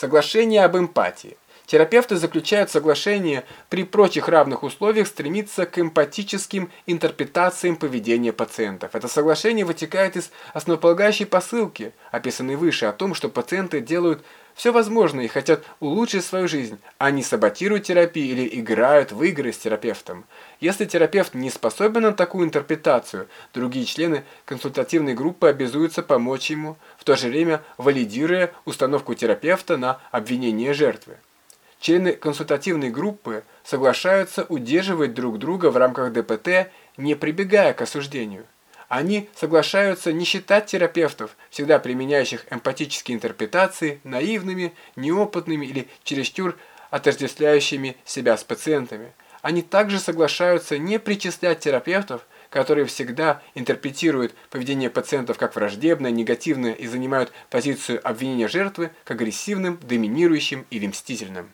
Соглашение об эмпатии. Терапевты заключают соглашение при прочих равных условиях стремиться к эмпатическим интерпретациям поведения пациентов. Это соглашение вытекает из основополагающей посылки, описанной выше, о том, что пациенты делают все возможное и хотят улучшить свою жизнь. Они саботируют терапию или играют в игры с терапевтом. Если терапевт не способен на такую интерпретацию, другие члены консультативной группы обязуются помочь ему, в то же время валидируя установку терапевта на обвинение жертвы. Члены консультативной группы соглашаются удерживать друг друга в рамках ДПТ, не прибегая к осуждению. Они соглашаются не считать терапевтов, всегда применяющих эмпатические интерпретации, наивными, неопытными или чересчур отождествляющими себя с пациентами. Они также соглашаются не причислять терапевтов, которые всегда интерпретируют поведение пациентов как враждебное, негативное и занимают позицию обвинения жертвы к агрессивным, доминирующим или мстительным.